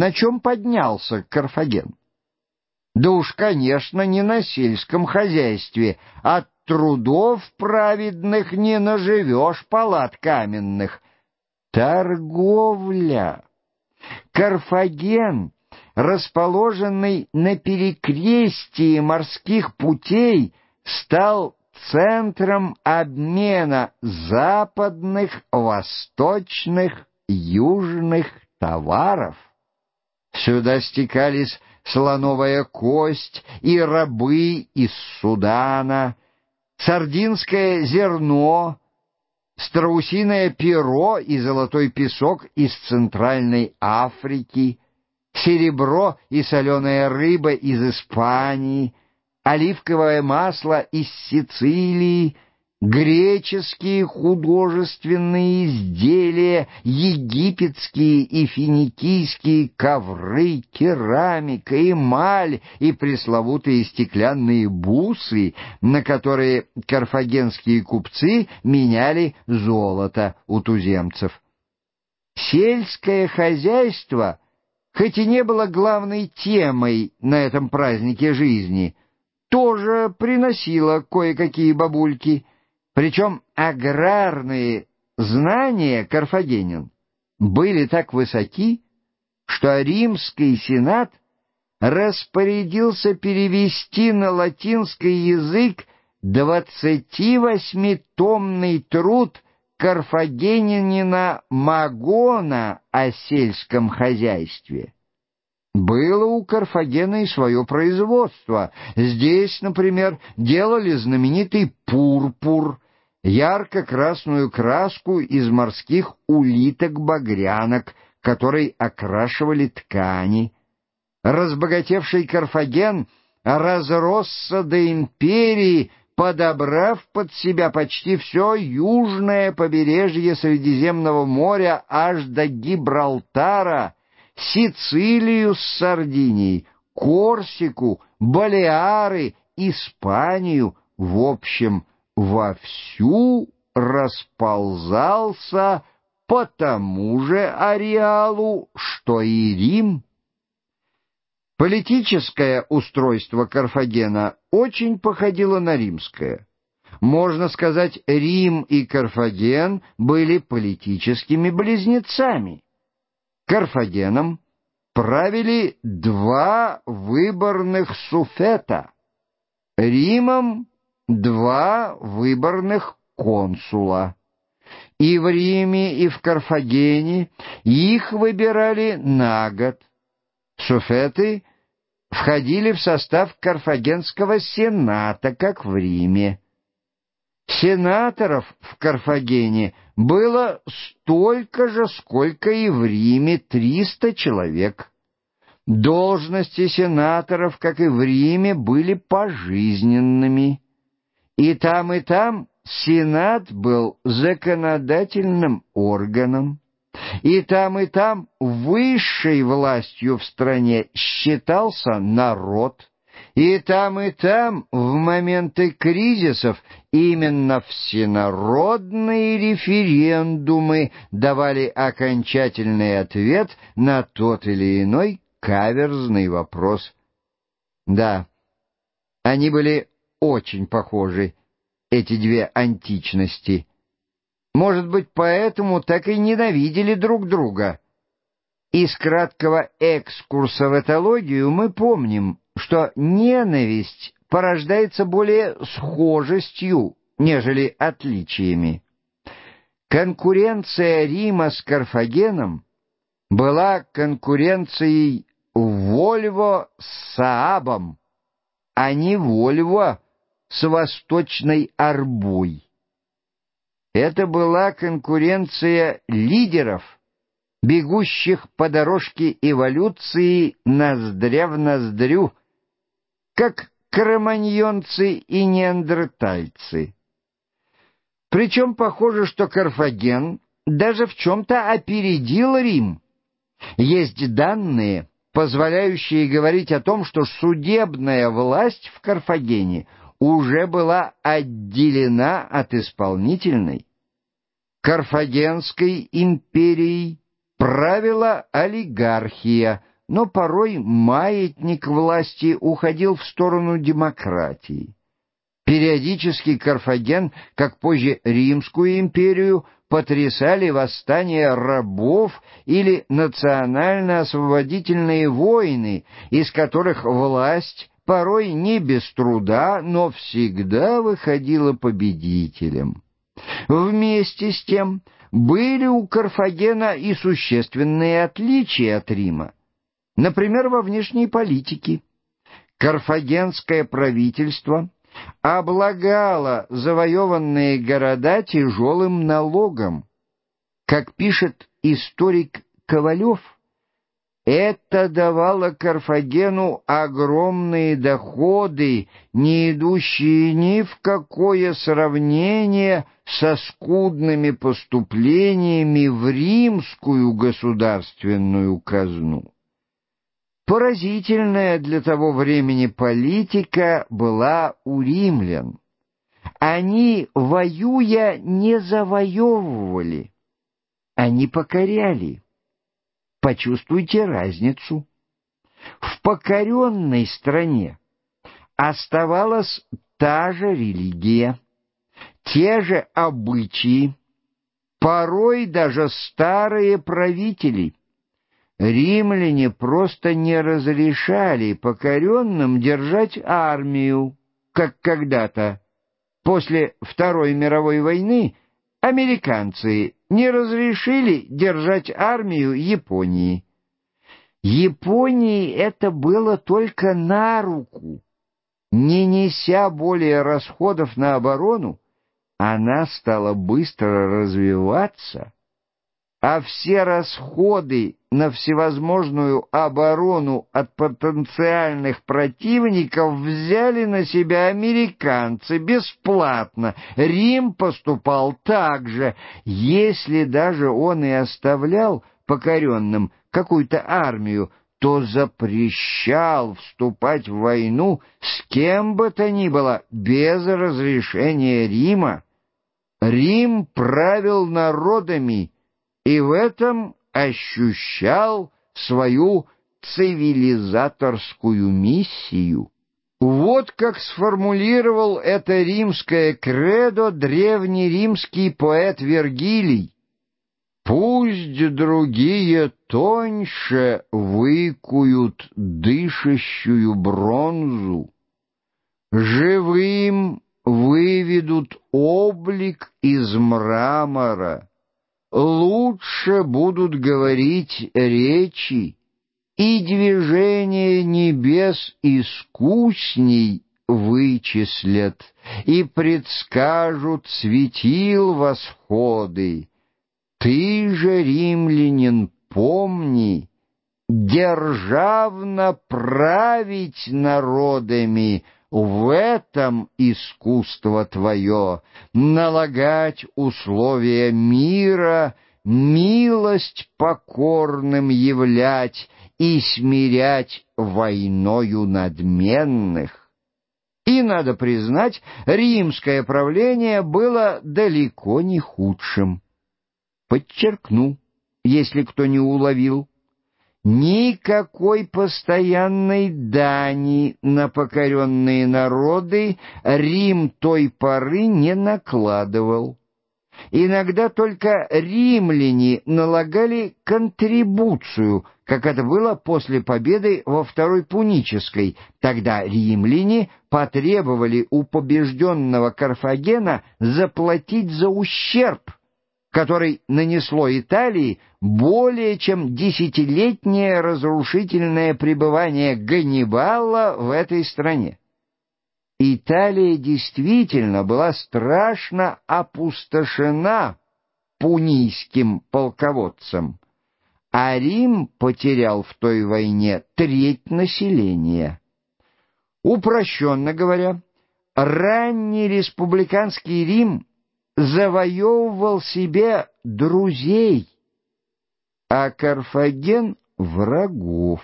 На чем поднялся Карфаген? Да уж, конечно, не на сельском хозяйстве. От трудов праведных не наживешь палат каменных. Торговля. Карфаген, расположенный на перекрестии морских путей, стал центром обмена западных, восточных, южных товаров. Сюда стекались слоновая кость и рабы из Судана, сардинское зерно, страусиное перо и золотой песок из Центральной Африки, серебро и соленая рыба из Испании, оливковое масло из Сицилии — греческие художественные изделия, египетские и финикийские ковры, керамика, эмаль и пресловутые стеклянные бусы, на которые карфагенские купцы меняли золото у туземцев. Сельское хозяйство, хоть и не было главной темой на этом празднике жизни, тоже приносило кое-какие бабульки — причем аграрные знания карфагенян были так высоки, что римский сенат распорядился перевести на латинский язык 28-томный труд карфагенянина Магона о сельском хозяйстве. Было у Карфагена и свое производство. Здесь, например, делали знаменитый пурпур, ярко-красную краску из морских улиток-багрянок, которой окрашивали ткани. Разбогатевший Карфаген разросся до империи, подобрав под себя почти все южное побережье Средиземного моря аж до Гибралтара — Сицилию с Сардинией, Корсику, Балеары, Испанию, в общем, вовсю расползался по тому же ареалу, что и Рим. Политическое устройство Карфагена очень походило на римское. Можно сказать, Рим и Карфаген были политическими близнецами. Карфагеном правили два выборных суфета, Римом два выборных консула. И в Риме, и в Карфагене их выбирали на год. Суфеты входили в состав Карфагенского сената, как в Риме. Сенаторов в Карфагене было столько же, сколько и в Риме, триста человек. Должности сенаторов, как и в Риме, были пожизненными. И там, и там Сенат был законодательным органом. И там, и там высшей властью в стране считался народ. И там, и там в моменты кризисов именно всенародные референдумы давали окончательный ответ на тот или иной каверзный вопрос. Да, они были очень похожи, эти две античности. Может быть, поэтому так и ненавидели друг друга. Из краткого экскурса в этологию мы помним, что ненависть порождается более схожестью, нежели отличиями. Конкуренция Рима с Карфагеном была конкуренцией Вольво с Саабом, а не Вольво с Восточной Арбой. Это была конкуренция лидеров, бегущих по дорожке эволюции ноздря в ноздрю, как кроманьонцы и неандертальцы. Причем похоже, что Карфаген даже в чем-то опередил Рим. Есть данные, позволяющие говорить о том, что судебная власть в Карфагене уже была отделена от исполнительной. Карфагенской империей правила олигархия – но порой маятник власти уходил в сторону демократии. Периодически Карфаген, как позже Римскую империю, потрясали восстания рабов или национально-освободительные войны, из которых власть порой не без труда, но всегда выходила победителем. Вместе с тем были у Карфагена и существенные отличия от Рима. Например, во внешней политике. Карфагенское правительство – облагала завоеванные города тяжелым налогом. Как пишет историк Ковалев, это давало Карфагену огромные доходы, не идущие ни в какое сравнение со скудными поступлениями в римскую государственную казну. Поразительная для того времени политика была у римлян. Они, воюя, не завоевывали, они покоряли. Почувствуйте разницу. В покоренной стране оставалась та же религия, те же обычаи, порой даже старые правители — Римляне просто не разрешали покоренным держать армию, как когда-то. После Второй мировой войны американцы не разрешили держать армию Японии. Японии это было только на руку. Не неся более расходов на оборону, она стала быстро развиваться, а все расходы на всевозможную оборону от потенциальных противников взяли на себя американцы бесплатно. Рим поступал так же, если даже он и оставлял покоренным какую-то армию, то запрещал вступать в войну с кем бы то ни было без разрешения Рима. Рим правил народами, и в этом ощущал свою цивилизаторскую миссию. Вот как сформулировал это римское кредо древний римский поэт Вергилий. «Пусть другие тоньше выкуют дышащую бронзу, живым выведут облик из мрамора, лучше будут говорить речи, и движение небес искусней вычислят, и предскажут светил восходы. Ты же, римлянин, помни, державно править народами — в этом искусство твое — налагать условия мира, милость покорным являть и смирять войною надменных. И, надо признать, римское правление было далеко не худшим. Подчеркну, если кто не уловил, Никакой постоянной дани на покоренные народы Рим той поры не накладывал. Иногда только римляне налагали контрибуцию, как это было после победы во Второй Пунической. Тогда римляне потребовали у побежденного Карфагена заплатить за ущерб – который нанесло Италии более чем десятилетнее разрушительное пребывание Ганнибала в этой стране. Италия действительно была страшно опустошена пунийским полководцем, а Рим потерял в той войне треть населения. Упрощенно говоря, ранний республиканский Рим завоевывал себе друзей, а Карфаген — врагов.